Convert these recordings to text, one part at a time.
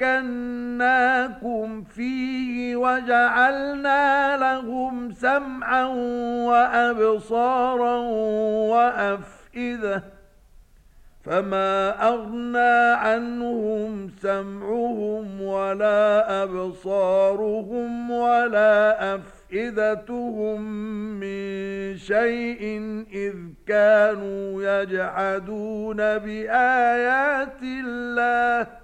مكناكم فيه وجعلنا لهم سمعا وأبصارا وأفئدة فما أغنى عنهم سمعهم ولا أبصارهم ولا أفئدتهم من شيء إذ كانوا يجعدون بآيات الله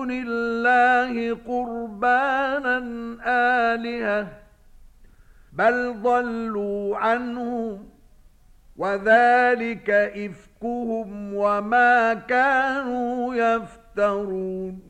دون الله قربانا آلهة بل ضلوا عنهم وذلك إفكهم وما كانوا يفترون.